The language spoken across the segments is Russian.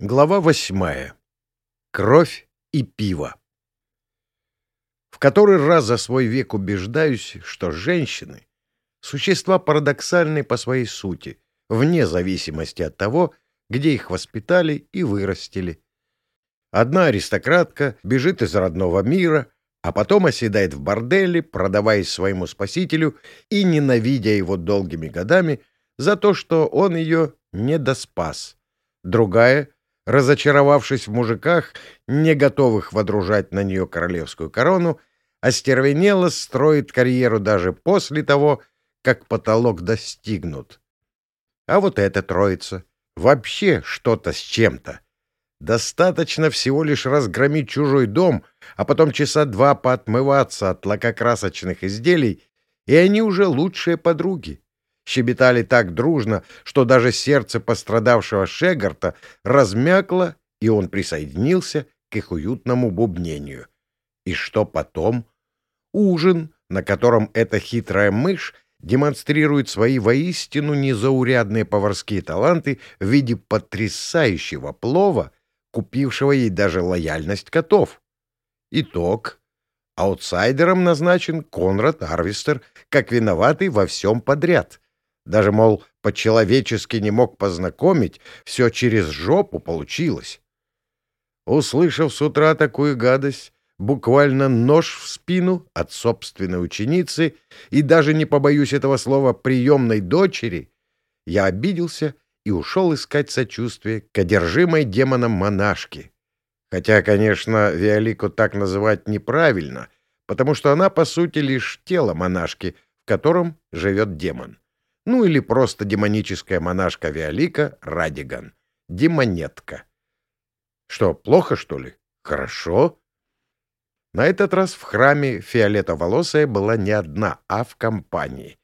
Глава восьмая. Кровь и пиво. В который раз за свой век убеждаюсь, что женщины — существа парадоксальные по своей сути, вне зависимости от того, где их воспитали и вырастили. Одна аристократка бежит из родного мира, а потом оседает в борделе, продаваясь своему спасителю и ненавидя его долгими годами за то, что он ее не доспас. Другая — разочаровавшись в мужиках, не готовых водружать на нее королевскую корону, остервенело строит карьеру даже после того, как потолок достигнут. А вот эта троица вообще что-то с чем-то. Достаточно всего лишь разгромить чужой дом, а потом часа два поотмываться от лакокрасочных изделий, и они уже лучшие подруги щебетали так дружно, что даже сердце пострадавшего Шегарта размякло, и он присоединился к их уютному бубнению. И что потом? Ужин, на котором эта хитрая мышь демонстрирует свои воистину незаурядные поварские таланты в виде потрясающего плова, купившего ей даже лояльность котов. Итог. Аутсайдером назначен Конрад Арвистер, как виноватый во всем подряд — даже, мол, по-человечески не мог познакомить, все через жопу получилось. Услышав с утра такую гадость, буквально нож в спину от собственной ученицы и даже, не побоюсь этого слова, приемной дочери, я обиделся и ушел искать сочувствие к одержимой демоном монашке. Хотя, конечно, Виолику так называть неправильно, потому что она, по сути, лишь тело монашки, в котором живет демон ну или просто демоническая монашка Виолика Радиган. Демонетка. Что, плохо, что ли? Хорошо. На этот раз в храме фиолетоволосая была не одна, а в компании.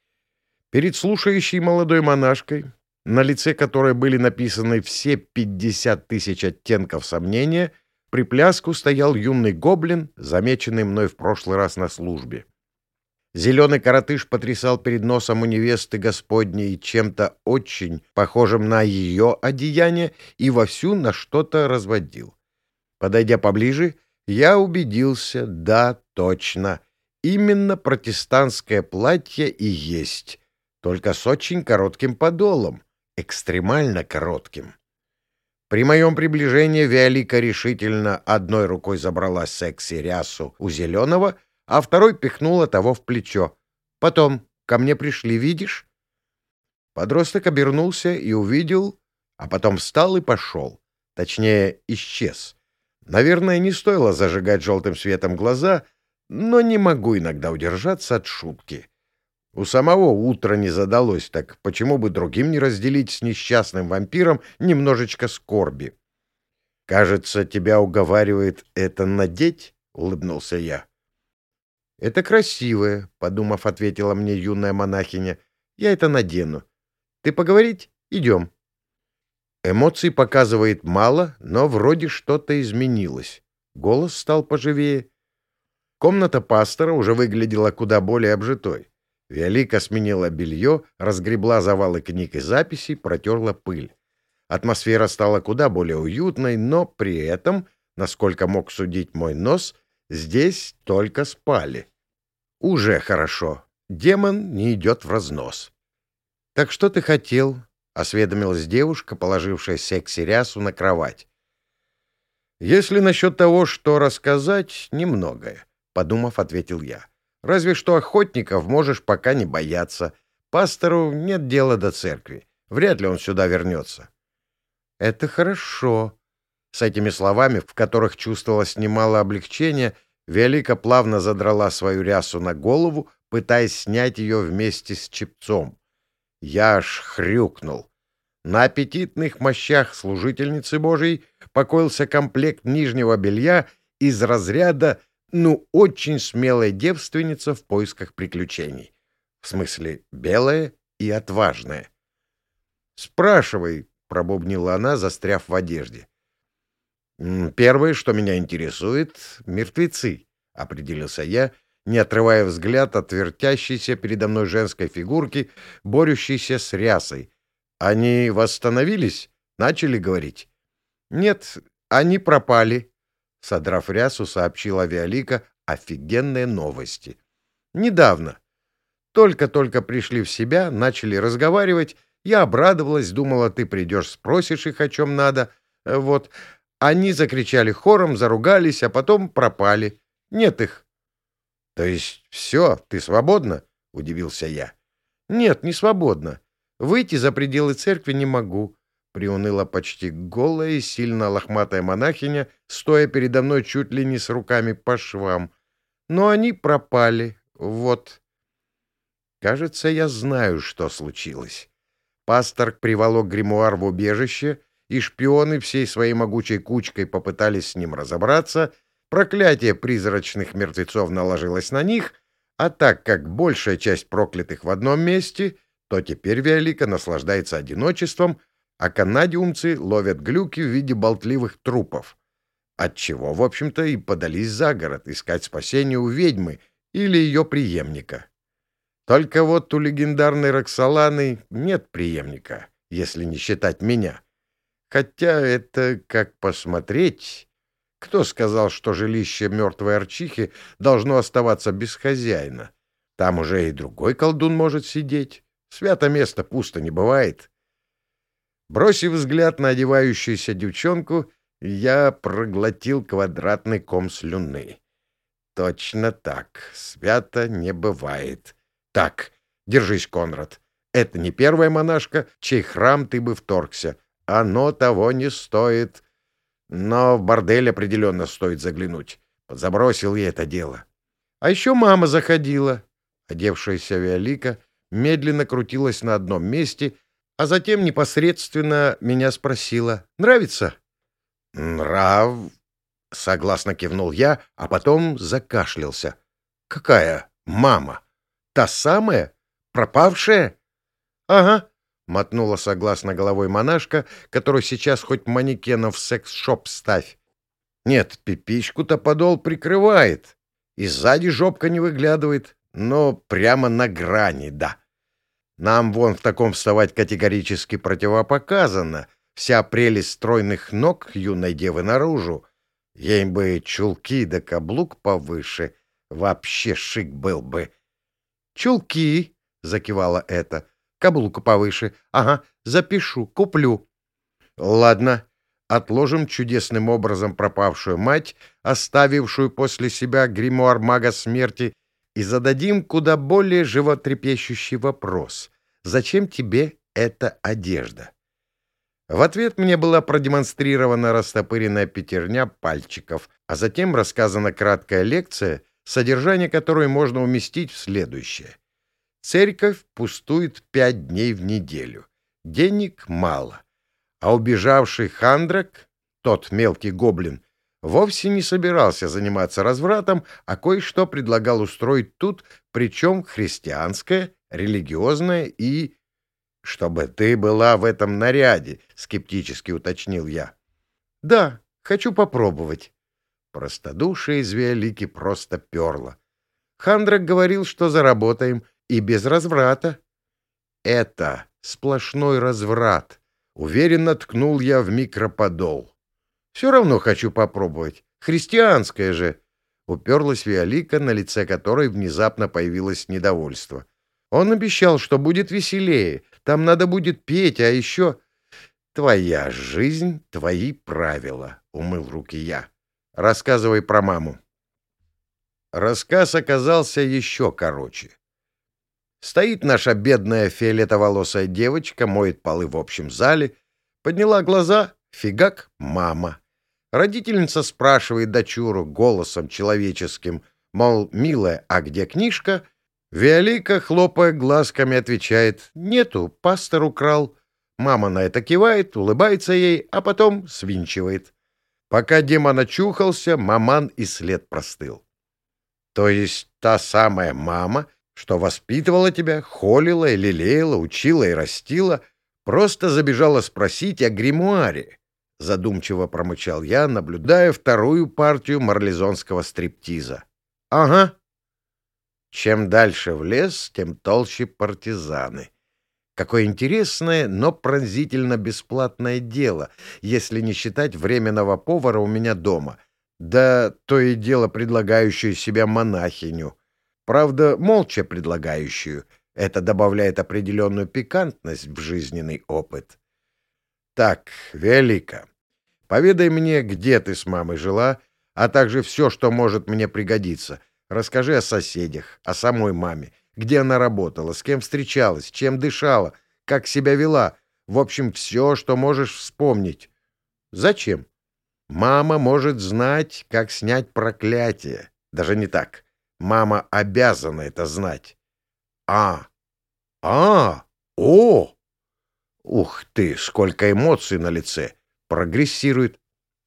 Перед слушающей молодой монашкой, на лице которой были написаны все 50 тысяч оттенков сомнения, при пляску стоял юный гоблин, замеченный мной в прошлый раз на службе. Зеленый коротыш потрясал перед носом у невесты Господней чем-то очень похожим на ее одеяние и вовсю на что-то разводил. Подойдя поближе, я убедился, да, точно, именно протестантское платье и есть, только с очень коротким подолом, экстремально коротким. При моем приближении Виолика решительно одной рукой забрала секси-рясу у зеленого — а второй пихнула того в плечо. Потом ко мне пришли, видишь? Подросток обернулся и увидел, а потом встал и пошел. Точнее, исчез. Наверное, не стоило зажигать желтым светом глаза, но не могу иногда удержаться от шутки. У самого утра не задалось, так почему бы другим не разделить с несчастным вампиром немножечко скорби? «Кажется, тебя уговаривает это надеть?» — улыбнулся я. «Это красивое», — подумав, ответила мне юная монахиня. «Я это надену. Ты поговорить? Идем». Эмоций показывает мало, но вроде что-то изменилось. Голос стал поживее. Комната пастора уже выглядела куда более обжитой. Виолика сменила белье, разгребла завалы книг и записей, протерла пыль. Атмосфера стала куда более уютной, но при этом, насколько мог судить мой нос, здесь только спали. Уже хорошо. Демон не идет в разнос. — Так что ты хотел? — осведомилась девушка, положившая секси-рясу на кровать. — Если насчет того, что рассказать, немногое, — подумав, ответил я. — Разве что охотников можешь пока не бояться. Пастору нет дела до церкви. Вряд ли он сюда вернется. — Это хорошо. С этими словами, в которых чувствовалось немало облегчения, — Велика плавно задрала свою рясу на голову, пытаясь снять ее вместе с чепцом. Я аж хрюкнул. На аппетитных мощах служительницы Божией покоился комплект нижнего белья из разряда «ну, очень смелая девственница в поисках приключений». В смысле, белая и отважная. «Спрашивай», — пробубнила она, застряв в одежде. «Первое, что меня интересует — мертвецы», — определился я, не отрывая взгляд от вертящейся передо мной женской фигурки, борющейся с рясой. «Они восстановились?» — начали говорить. Нет, они пропали, — содрав рясу, сообщила Виолика офигенные новости. Недавно. Только-только пришли в себя, начали разговаривать. Я обрадовалась, думала, ты придешь, спросишь их, о чем надо. Вот. Они закричали хором, заругались, а потом пропали. Нет их. — То есть все, ты свободна? — удивился я. — Нет, не свободна. Выйти за пределы церкви не могу. Приуныла почти голая и сильно лохматая монахиня, стоя передо мной чуть ли не с руками по швам. Но они пропали. Вот. Кажется, я знаю, что случилось. Пастор приволок гримуар в убежище, и шпионы всей своей могучей кучкой попытались с ним разобраться. Проклятие призрачных мертвецов наложилось на них, а так как большая часть проклятых в одном месте, то теперь Виолика наслаждается одиночеством, а канадиумцы ловят глюки в виде болтливых трупов. Отчего, в общем-то, и подались за город искать спасение у ведьмы или ее преемника. Только вот у легендарной Роксоланы нет преемника, если не считать меня. Хотя это как посмотреть. Кто сказал, что жилище мертвой Арчихи должно оставаться без хозяина? Там уже и другой колдун может сидеть. Свято место пусто не бывает. Бросив взгляд на одевающуюся девчонку, я проглотил квадратный ком слюны. Точно так, свято не бывает. Так, держись, Конрад. Это не первая монашка, чей храм ты бы вторгся. Оно того не стоит. Но в бордель определенно стоит заглянуть. Подзабросил я это дело. А еще мама заходила. Одевшаяся Виолика медленно крутилась на одном месте, а затем непосредственно меня спросила «Нравится?» «Нрав...» — согласно кивнул я, а потом закашлялся. «Какая мама? Та самая? Пропавшая?» «Ага», — мотнула согласно головой монашка, которую сейчас хоть манекенов в секс-шоп ставь. «Нет, пипичку-то подол прикрывает, и сзади жопка не выглядывает, но прямо на грани, да. Нам вон в таком вставать категорически противопоказано. Вся прелесть стройных ног юной девы наружу. Ей бы чулки да каблук повыше. Вообще шик был бы. — Чулки, — закивала это. — Каблук повыше. Ага, запишу, куплю. — Ладно, отложим чудесным образом пропавшую мать, оставившую после себя гримуар мага смерти, и зададим куда более животрепещущий вопрос. Зачем тебе эта одежда? В ответ мне была продемонстрирована растопыренная пятерня пальчиков, а затем рассказана краткая лекция, содержание которой можно уместить в следующее. Церковь пустует пять дней в неделю. Денег мало. А убежавший Хандрак, тот мелкий гоблин, вовсе не собирался заниматься развратом, а кое-что предлагал устроить тут, причем христианское, религиозное и... — Чтобы ты была в этом наряде, — скептически уточнил я. — Да, хочу попробовать. Простодушие из Виолики просто перло. Хандрак говорил, что заработаем, и без разврата. — Это сплошной разврат. Уверенно ткнул я в микроподол. Все равно хочу попробовать. Христианское же. Уперлась Виолика, на лице которой внезапно появилось недовольство. Он обещал, что будет веселее. Там надо будет петь, а еще... «Твоя жизнь, твои правила», — умыл руки я. «Рассказывай про маму». Рассказ оказался еще короче. Стоит наша бедная фиолетоволосая девочка, моет полы в общем зале, подняла глаза — фигак — мама. Родительница спрашивает дочуру голосом человеческим, мол, милая, а где книжка? Виолика, хлопая глазками, отвечает, нету, пастор украл. Мама на это кивает, улыбается ей, а потом свинчивает. Пока демон очухался, маман и след простыл. То есть та самая мама, что воспитывала тебя, холила и лелеяла, учила и растила, просто забежала спросить о гримуаре задумчиво промычал я, наблюдая вторую партию марлезонского стриптиза. Ага. Чем дальше в лес, тем толще партизаны. Какое интересное, но пронзительно бесплатное дело, если не считать временного повара у меня дома. Да то и дело предлагающую себя монахиню. Правда, молча предлагающую. Это добавляет определенную пикантность в жизненный опыт. Так, Велика, поведай мне, где ты с мамой жила, а также все, что может мне пригодиться. Расскажи о соседях, о самой маме, где она работала, с кем встречалась, чем дышала, как себя вела. В общем, все, что можешь вспомнить. Зачем? Мама может знать, как снять проклятие. Даже не так. Мама обязана это знать. А, а, о! Ух ты, сколько эмоций на лице! Прогрессирует.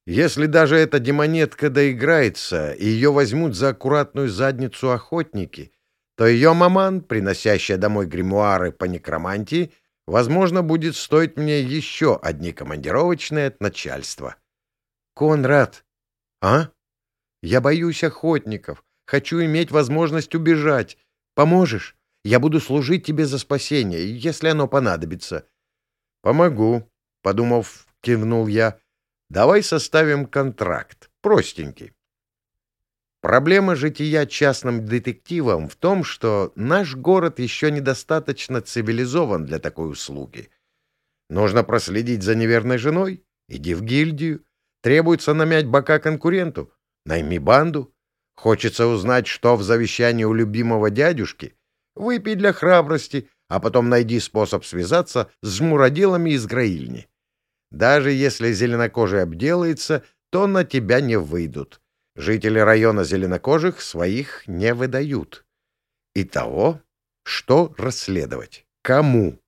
Если даже эта демонетка доиграется, и ее возьмут за аккуратную задницу охотники, то ее маман, приносящая домой гримуары по некромантии, возможно, будет стоить мне еще одни командировочные от начальства. Конрад! А? Я боюсь охотников. Хочу иметь возможность убежать. Поможешь? Я буду служить тебе за спасение, если оно понадобится. — Помогу, — подумав, кивнул я. — Давай составим контракт. Простенький. Проблема жития частным детективом в том, что наш город еще недостаточно цивилизован для такой услуги. Нужно проследить за неверной женой? Иди в гильдию. Требуется намять бока конкуренту? Найми банду. Хочется узнать, что в завещании у любимого дядюшки? Выпей для храбрости, а потом найди способ связаться с жмуродилами из Граильни. Даже если зеленокожий обделается, то на тебя не выйдут. Жители района зеленокожих своих не выдают. Итого, что расследовать? Кому?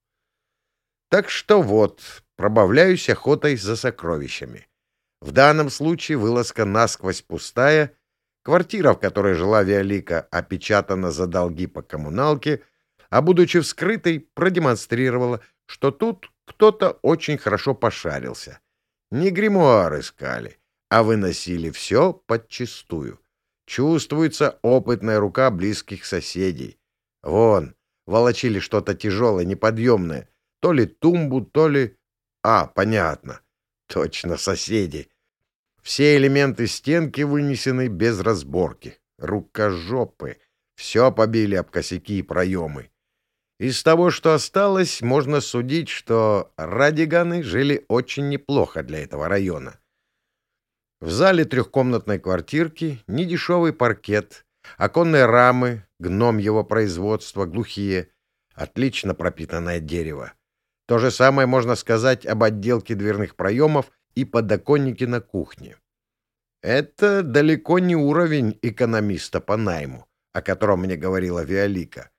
Так что вот, пробавляюсь охотой за сокровищами. В данном случае вылазка насквозь пустая, квартира, в которой жила Виолика, опечатана за долги по коммуналке, а, будучи вскрытой, продемонстрировала, что тут кто-то очень хорошо пошарился. Не гримуар искали, а выносили все подчистую. Чувствуется опытная рука близких соседей. Вон, волочили что-то тяжелое, неподъемное. То ли тумбу, то ли... А, понятно. Точно, соседи. Все элементы стенки вынесены без разборки. Рукожопы. Все побили об косяки и проемы. Из того, что осталось, можно судить, что радиганы жили очень неплохо для этого района. В зале трехкомнатной квартирки недешевый паркет, оконные рамы, гном его производства, глухие, отлично пропитанное дерево. То же самое можно сказать об отделке дверных проемов и подоконнике на кухне. Это далеко не уровень экономиста по найму, о котором мне говорила Виолика.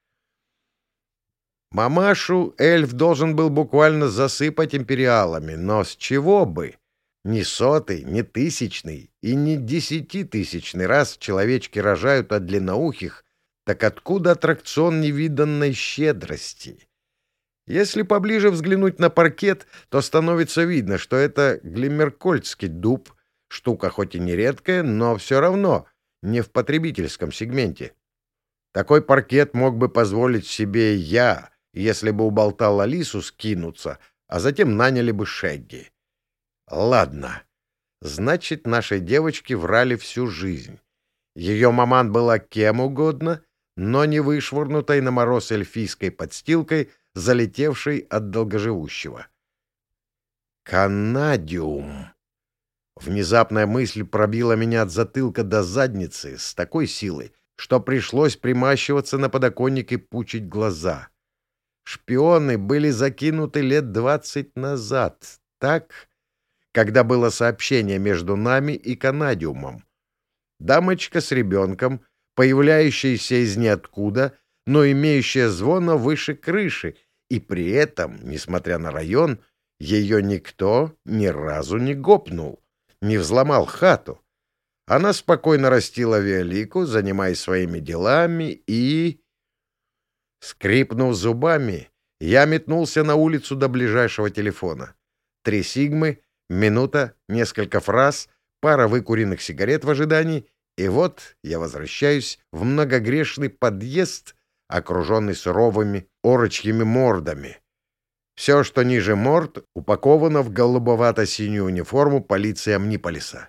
Мамашу эльф должен был буквально засыпать империалами, но с чего бы? Ни сотый, ни тысячный и ни десятитысячный раз человечки рожают от длинноухих, так откуда аттракцион невиданной щедрости? Если поближе взглянуть на паркет, то становится видно, что это глимеркольдский дуб, штука хоть и не редкая, но все равно не в потребительском сегменте. Такой паркет мог бы позволить себе я, если бы уболтал Алису скинуться, а затем наняли бы Шегги. Ладно. Значит, нашей девочке врали всю жизнь. Ее маман была кем угодно, но не вышвырнутой на мороз эльфийской подстилкой, залетевшей от долгоживущего. Канадиум. Внезапная мысль пробила меня от затылка до задницы с такой силой, что пришлось примащиваться на подоконник и пучить глаза. Шпионы были закинуты лет двадцать назад, так когда было сообщение между нами и Канадиумом. Дамочка с ребенком, появляющаяся из ниоткуда, но имеющая звона выше крыши, и при этом, несмотря на район, ее никто ни разу не гопнул, не взломал хату. Она спокойно растила Виолику, занимаясь своими делами, и... Скрипнув зубами, я метнулся на улицу до ближайшего телефона. Три сигмы Минута, несколько фраз, пара выкуренных сигарет в ожидании, и вот я возвращаюсь в многогрешный подъезд, окруженный суровыми орочьими мордами. Все, что ниже морд, упаковано в голубовато-синюю униформу полиции Амниполиса.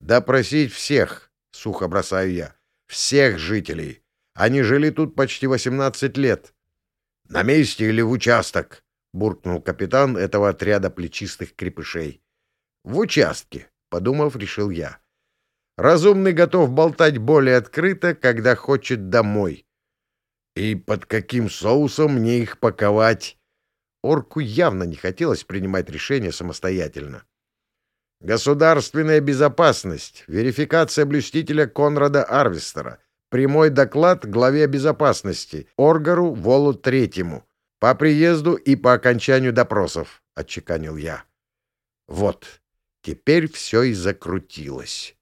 «Допросить всех», — сухо бросаю я, — «всех жителей. Они жили тут почти 18 лет». «На месте или в участок?» — буркнул капитан этого отряда плечистых крепышей. «В участке», — подумав, решил я. «Разумный готов болтать более открыто, когда хочет домой». «И под каким соусом мне их паковать?» Орку явно не хотелось принимать решение самостоятельно. Государственная безопасность, верификация блюстителя Конрада Арвестера, прямой доклад главе безопасности, Оргару Волу Третьему, по приезду и по окончанию допросов, — отчеканил я. Вот, теперь все и закрутилось.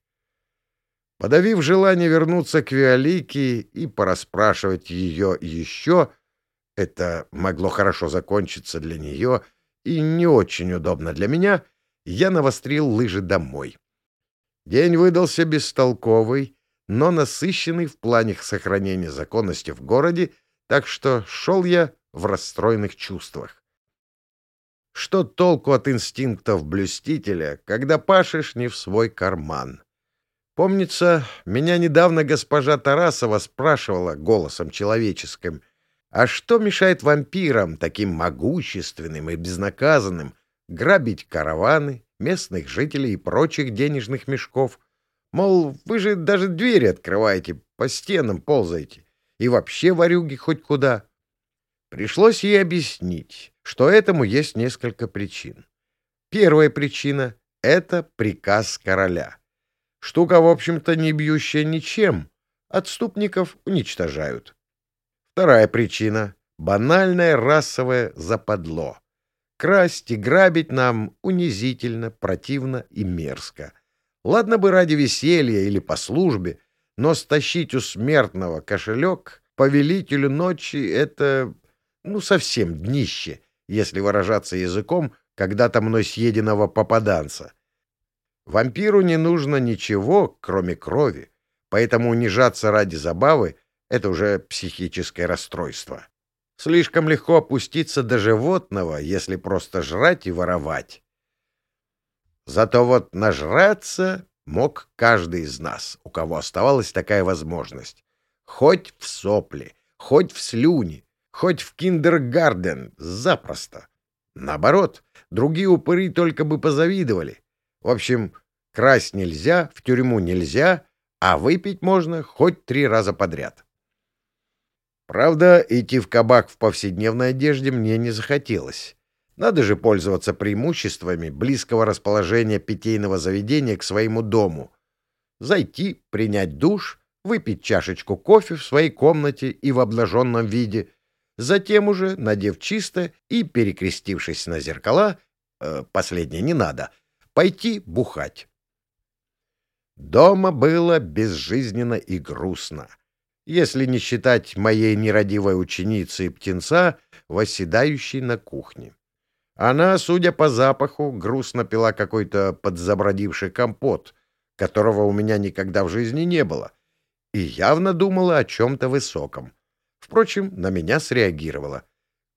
Подавив желание вернуться к Виолике и порасспрашивать ее еще, — это могло хорошо закончиться для нее и не очень удобно для меня, я навострил лыжи домой. День выдался бестолковый, но насыщенный в плане сохранения законности в городе, так что шел я в расстроенных чувствах. Что толку от инстинктов блюстителя, когда пашешь не в свой карман? Помнится, меня недавно госпожа Тарасова спрашивала голосом человеческим — а что мешает вампирам, таким могущественным и безнаказанным, грабить караваны, местных жителей и прочих денежных мешков? Мол, вы же даже двери открываете, по стенам ползаете, и вообще ворюги хоть куда. Пришлось ей объяснить, что этому есть несколько причин. Первая причина — это приказ короля. Штука, в общем-то, не бьющая ничем. Отступников уничтожают. Вторая причина — банальное расовое западло. Красть и грабить нам унизительно, противно и мерзко. Ладно бы ради веселья или по службе, но стащить у смертного кошелек повелителю ночи — это, ну, совсем днище, если выражаться языком когда-то мной съеденного попаданца. Вампиру не нужно ничего, кроме крови, поэтому унижаться ради забавы это уже психическое расстройство. Слишком легко опуститься до животного, если просто жрать и воровать. Зато вот нажраться мог каждый из нас, у кого оставалась такая возможность. Хоть в сопли, хоть в слюни, хоть в киндергарден, запросто. Наоборот, другие упыри только бы позавидовали. В общем, красть нельзя, в тюрьму нельзя, а выпить можно хоть три раза подряд. Правда, идти в кабак в повседневной одежде мне не захотелось. Надо же пользоваться преимуществами близкого расположения питейного заведения к своему дому. Зайти, принять душ, выпить чашечку кофе в своей комнате и в обнаженном виде, затем уже, надев чисто и перекрестившись на зеркала, э, последнее не надо, пойти бухать. Дома было безжизненно и грустно если не считать моей нерадивой ученицы и птенца, восседающей на кухне. Она, судя по запаху, грустно пила какой-то подзабродивший компот, которого у меня никогда в жизни не было, и явно думала о чем-то высоком. Впрочем, на меня среагировала.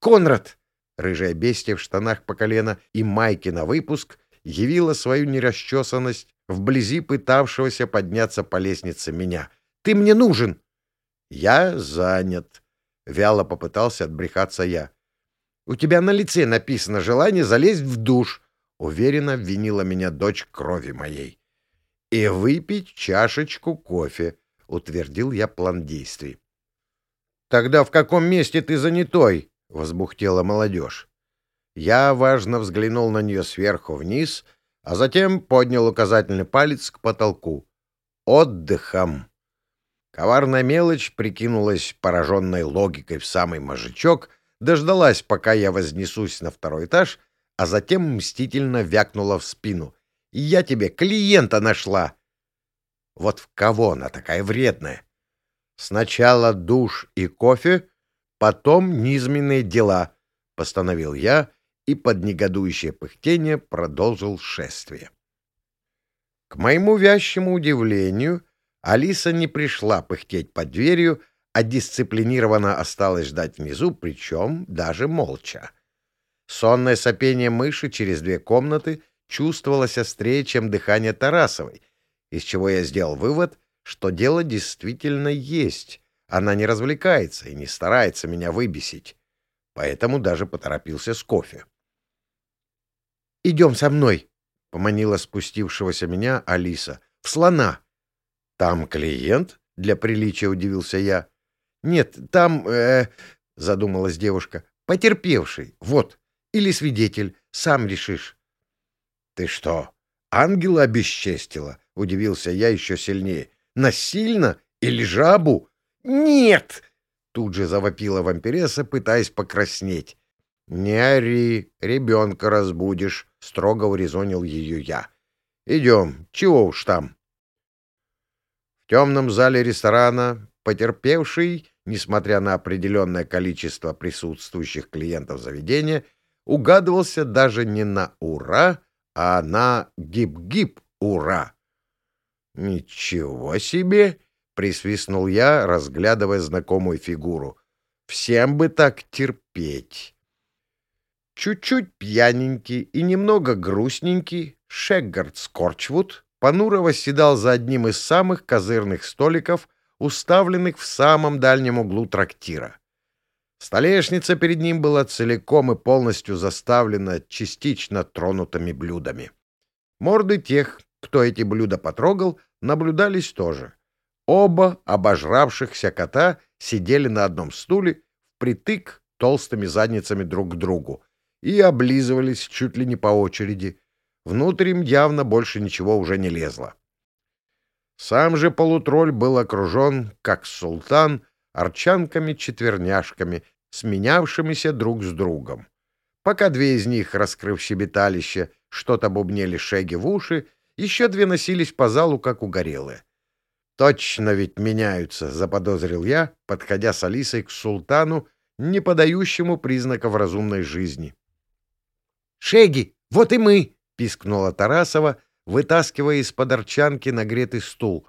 «Конрад!» Рыжая бестия в штанах по колено и майке на выпуск явила свою нерасчесанность вблизи пытавшегося подняться по лестнице меня. «Ты мне нужен!» «Я занят», — вяло попытался отбрехаться я. «У тебя на лице написано желание залезть в душ», — уверенно обвинила меня дочь крови моей. «И выпить чашечку кофе», — утвердил я план действий. «Тогда в каком месте ты занятой?» — возбухтела молодежь. Я важно взглянул на нее сверху вниз, а затем поднял указательный палец к потолку. «Отдыхом!» Коварная мелочь прикинулась пораженной логикой в самый мозжечок, дождалась, пока я вознесусь на второй этаж, а затем мстительно вякнула в спину. «Я тебе клиента нашла!» Вот в кого она такая вредная? Сначала душ и кофе, потом низменные дела, — постановил я и под негодующее пыхтение продолжил шествие. К моему вящему удивлению, Алиса не пришла пыхтеть под дверью, а дисциплинированно осталась ждать внизу, причем даже молча. Сонное сопение мыши через две комнаты чувствовалось острее, чем дыхание Тарасовой, из чего я сделал вывод, что дело действительно есть. Она не развлекается и не старается меня выбесить. Поэтому даже поторопился с кофе. «Идем со мной», — поманила спустившегося меня Алиса. «В слона». «Там клиент?» — для приличия удивился я. «Нет, там...» э, — задумалась девушка. «Потерпевший. Вот. Или свидетель. Сам решишь». «Ты что, ангела обесчестила?» — удивился я еще сильнее. «Насильно? Или жабу?» «Нет!» — тут же завопила вампиресса, пытаясь покраснеть. «Не ори, ребенка разбудишь», — строго урезонил ее я. «Идем, чего уж там». В темном зале ресторана потерпевший, несмотря на определенное количество присутствующих клиентов заведения, угадывался даже не на «Ура», а на «Гип-гип, ура». «Ничего себе!» — присвистнул я, разглядывая знакомую фигуру. «Всем бы так терпеть!» Чуть-чуть пьяненький и немного грустненький Шеггард Скорчвуд понуро восседал за одним из самых козырных столиков, уставленных в самом дальнем углу трактира. Столешница перед ним была целиком и полностью заставлена частично тронутыми блюдами. Морды тех, кто эти блюда потрогал, наблюдались тоже. Оба обожравшихся кота сидели на одном стуле, впритык толстыми задницами друг к другу, и облизывались чуть ли не по очереди. Внутрь им явно больше ничего уже не лезло. Сам же полутроль был окружен, как султан, арчанками-четверняшками, сменявшимися друг с другом. Пока две из них, раскрыв щебеталище, что-то бубнели шеги в уши, еще две носились по залу, как угорелые. «Точно ведь меняются», — заподозрил я, подходя с Алисой к султану, не подающему признаков разумной жизни. «Шеги, вот и мы!» — пискнула Тарасова, вытаскивая из-под арчанки нагретый стул.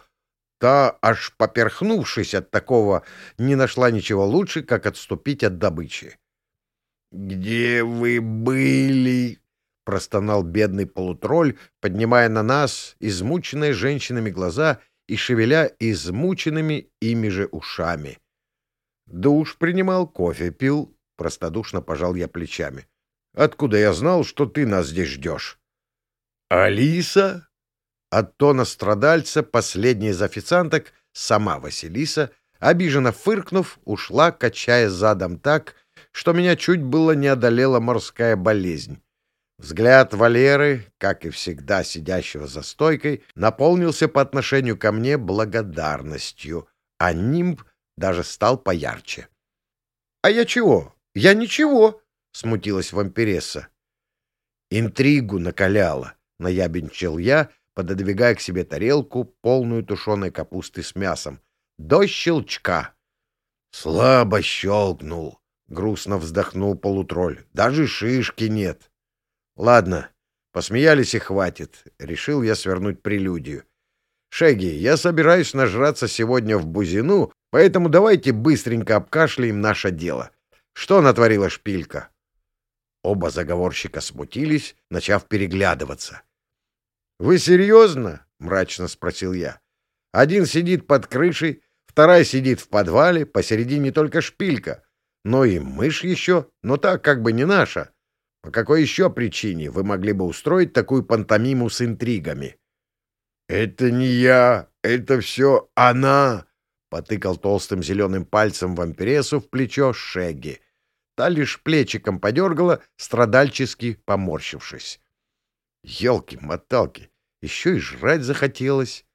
Та, аж поперхнувшись от такого, не нашла ничего лучше, как отступить от добычи. «Где вы были?» — простонал бедный полутролль, поднимая на нас измученные женщинами глаза и шевеля измученными ими же ушами. Душ принимал, кофе пил, простодушно пожал я плечами. Откуда я знал, что ты нас здесь ждешь? Алиса? От тона страдальца последняя из официанток, сама Василиса, обиженно фыркнув, ушла, качая задом так, что меня чуть было не одолела морская болезнь. Взгляд Валеры, как и всегда сидящего за стойкой, наполнился по отношению ко мне благодарностью, а нимб даже стал поярче. — А я чего? Я ничего, — смутилась вампиресса. «Интригу накаляла», — наябенчил я, пододвигая к себе тарелку, полную тушеной капусты с мясом. «До щелчка!» «Слабо щелкнул», — грустно вздохнул полутроль. «Даже шишки нет». «Ладно, посмеялись и хватит», — решил я свернуть прелюдию. «Шеги, я собираюсь нажраться сегодня в Бузину, поэтому давайте быстренько обкашляем наше дело. Что натворила шпилька?» Оба заговорщика смутились, начав переглядываться. — Вы серьезно? — мрачно спросил я. — Один сидит под крышей, вторая сидит в подвале, посередине только шпилька. Но и мышь еще, но так как бы не наша. По какой еще причине вы могли бы устроить такую пантомиму с интригами? — Это не я, это все она! — потыкал толстым зеленым пальцем вампиресу в плечо Шегги. Та лишь плечиком подергала, страдальчески поморщившись. Елки-моталки, еще и жрать захотелось.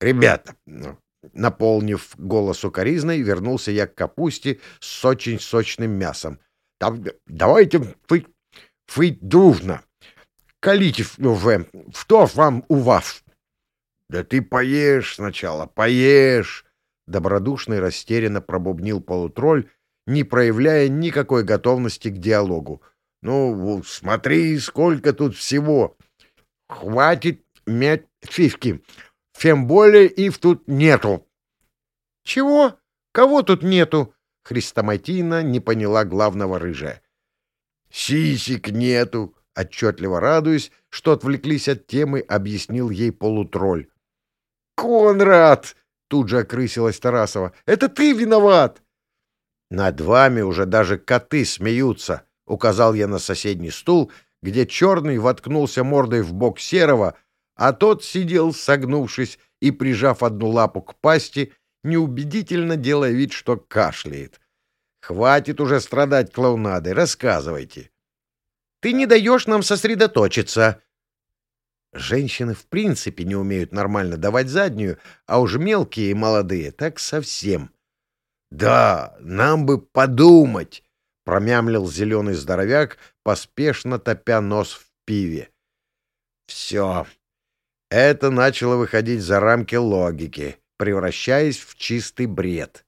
«Ребята!» ну, Наполнив голос укоризной, вернулся я к капусте с очень сочным мясом. «Давайте вы, дружно! Колите в, что вам у вас?» «Да ты поешь сначала, поешь!» Добродушно и растерянно пробубнил полутроль, не проявляя никакой готовности к диалогу. «Ну, смотри, сколько тут всего! Хватит мять фишки! Тем более их тут нету!» «Чего? Кого тут нету?» Христоматина не поняла главного рыжая. Сисик нету, отчетливо радуясь, что отвлеклись от темы, объяснил ей полутролль. «Конрад!» — тут же окрысилась Тарасова. «Это ты виноват!» «Над вами уже даже коты смеются», — указал я на соседний стул, где черный воткнулся мордой в бок серого, а тот сидел, согнувшись и прижав одну лапу к пасти, неубедительно делая вид, что кашляет. «Хватит уже страдать клоунадой, рассказывайте». «Ты не даешь нам сосредоточиться», Женщины в принципе не умеют нормально давать заднюю, а уж мелкие и молодые так совсем. — Да, нам бы подумать, — промямлил зеленый здоровяк, поспешно топя нос в пиве. Все. Это начало выходить за рамки логики, превращаясь в чистый бред.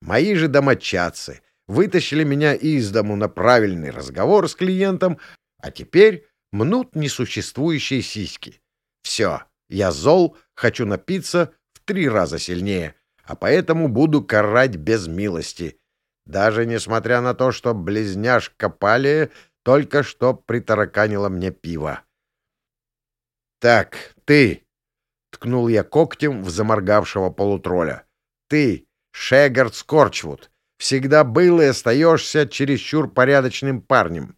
Мои же домочадцы вытащили меня из дому на правильный разговор с клиентом, а теперь мнут несуществующие сиськи. Все, я зол, хочу напиться в три раза сильнее, а поэтому буду карать без милости. Даже несмотря на то, что близняшка Палия только что притараканила мне пиво. «Так, ты!» — ткнул я когтем в заморгавшего полутролля. «Ты, Шегард Скорчвуд, всегда был и остаешься чересчур порядочным парнем.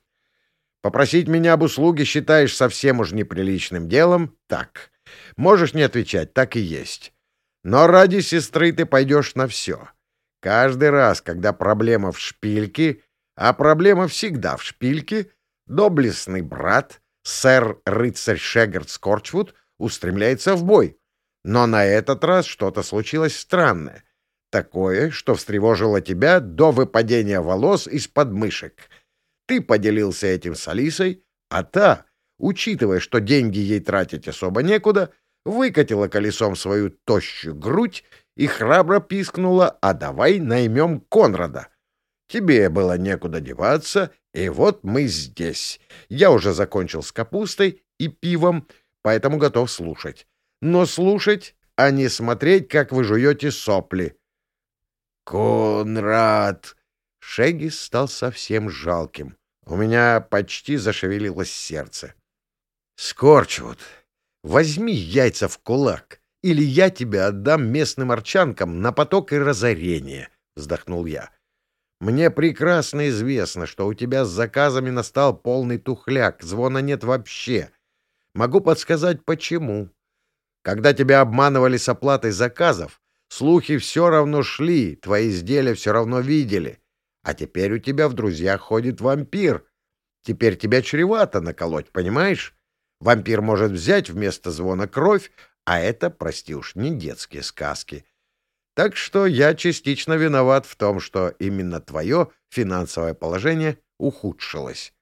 Попросить меня об услуге считаешь совсем уж неприличным делом? Так. Можешь не отвечать, так и есть. Но ради сестры ты пойдешь на все. Каждый раз, когда проблема в шпильке, а проблема всегда в шпильке, доблестный брат, сэр-рыцарь Шегард Скорчвуд, устремляется в бой. Но на этот раз что-то случилось странное. Такое, что встревожило тебя до выпадения волос из подмышек — ты поделился этим с Алисой, а та, учитывая, что деньги ей тратить особо некуда, выкатила колесом свою тощую грудь и храбро пискнула «А давай наймем Конрада». Тебе было некуда деваться, и вот мы здесь. Я уже закончил с капустой и пивом, поэтому готов слушать. Но слушать, а не смотреть, как вы жуете сопли. «Конрад!» Шеги стал совсем жалким. У меня почти зашевелилось сердце. «Скорчвуд, возьми яйца в кулак, или я тебя отдам местным арчанкам на поток и разорение», — вздохнул я. «Мне прекрасно известно, что у тебя с заказами настал полный тухляк, звона нет вообще. Могу подсказать, почему. Когда тебя обманывали с оплатой заказов, слухи все равно шли, твои изделия все равно видели». А теперь у тебя в друзьях ходит вампир. Теперь тебя чревато наколоть, понимаешь? Вампир может взять вместо звона кровь, а это, прости уж, не детские сказки. Так что я частично виноват в том, что именно твое финансовое положение ухудшилось.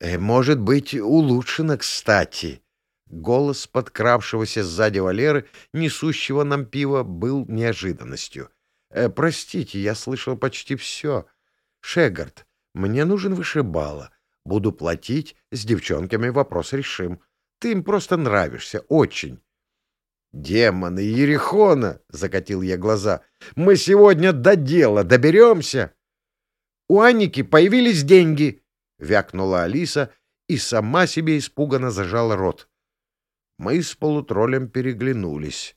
«Э, «Может быть, улучшено, кстати». Голос подкравшегося сзади Валеры, несущего нам пиво, был неожиданностью. Э, простите, я слышал почти все. Шегард, мне нужен вышибала. Буду платить, с девчонками вопрос решим. Ты им просто нравишься, очень. «Демоны Ерехона!» — закатил я глаза. «Мы сегодня до дела доберемся!» «У Анники появились деньги!» — вякнула Алиса и сама себе испуганно зажала рот. Мы с полутролем переглянулись.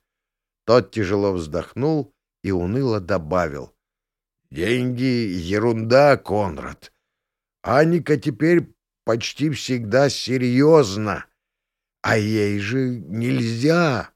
Тот тяжело вздохнул и уныло добавил. «Деньги — ерунда, Конрад. Аника теперь почти всегда серьезно, а ей же нельзя».